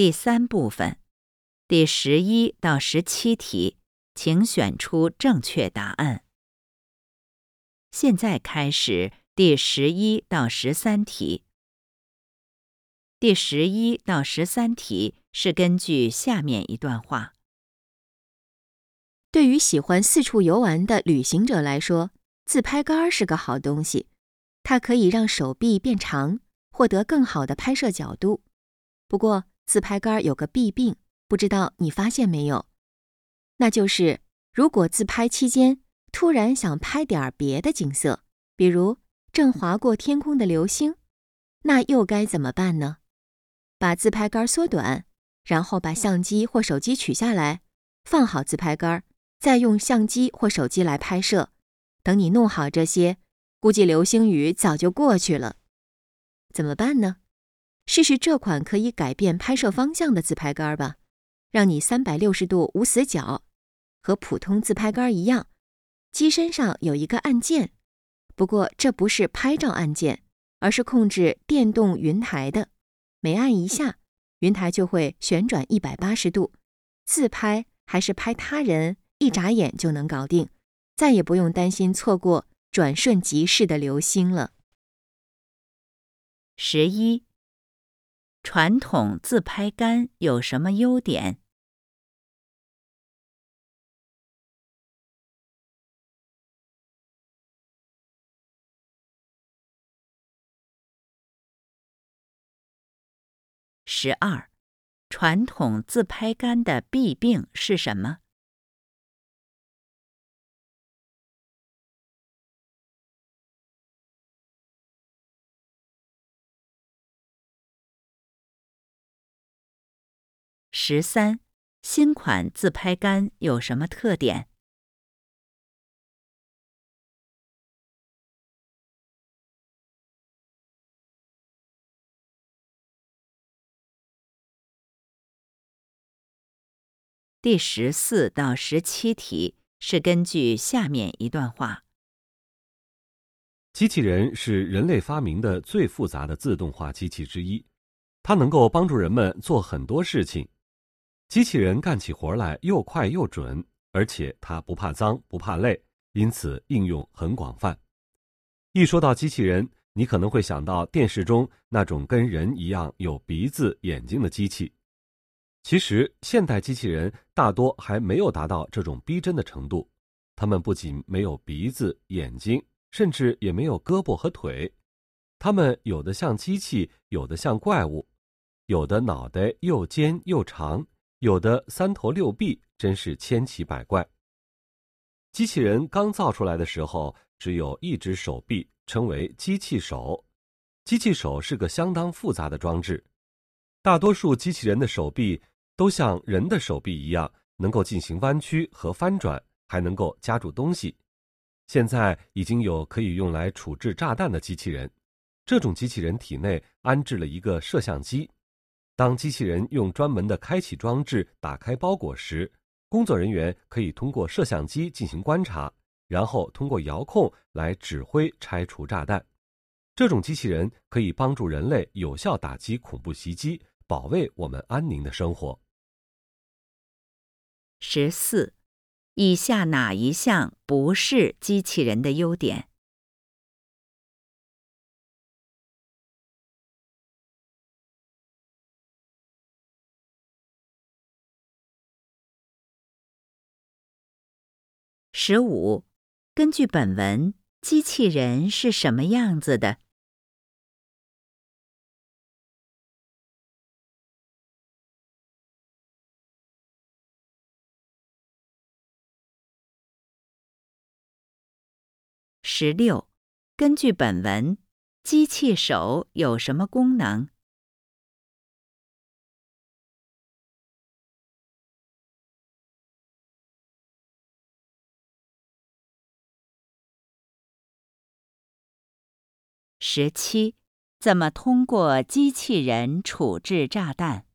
第三部分，第十一到十七题，请选出正确答案。现在开始第十一到十三题。第十一到十三题是根据下面一段话：对于喜欢四处游玩的旅行者来说，自拍杆是个好东西，它可以让手臂变长，获得更好的拍摄角度。不过，自拍杆有个弊病，不知道你发现没有？那就是如果自拍期间，突然想拍点别的景色，比如正划过天空的流星，那又该怎么办呢？把自拍杆缩短，然后把相机或手机取下来，放好自拍杆，再用相机或手机来拍摄。等你弄好这些，估计流星雨早就过去了。怎么办呢？试试这款可以改变拍摄方向的自拍杆吧，让你三百六十度无死角，和普通自拍杆一样。机身上有一个按键，不过这不是拍照按键，而是控制电动云台的。每按一下，云台就会旋转一百八十度，自拍还是拍他人，一眨眼就能搞定，再也不用担心错过转瞬即逝的流星了。十一，传统自拍杆有什么优点？十二，传统自拍杆的弊病是什么？十三，新款自拍杆有什么特点？第十四到十七题是根据下面一段话：机器人是人类发明的最复杂的自动化机器之一，它能够帮助人们做很多事情。机器人干起活来又快又准，而且它不怕脏不怕累，因此应用很广泛。一说到机器人，你可能会想到电视中那种跟人一样有鼻子眼睛的机器。其实，现代机器人大多还没有达到这种逼真的程度。它们不仅没有鼻子、眼睛，甚至也没有胳膊和腿。它们有的像机器，有的像怪物，有的脑袋又尖又长，有的三头六臂，真是千奇百怪。机器人刚造出来的时候，只有一只手臂，称为机器手。机器手是个相当复杂的装置。大多数机器人的手臂。都像人的手臂一样，能够进行弯曲和翻转，还能够夹住东西。现在已经有可以用来处置炸弹的机器人，这种机器人体内安置了一个摄像机。当机器人用专门的开启装置打开包裹时，工作人员可以通过摄像机进行观察，然后通过遥控来指挥拆除炸弹。这种机器人可以帮助人类有效打击恐怖袭击，保卫我们安宁的生活。十四，以下哪一项不是机器人的优点？十五，根据本文，机器人是什么样子的？十六，根据本文，机器手有什么功能？十七，怎么通过机器人处置炸弹？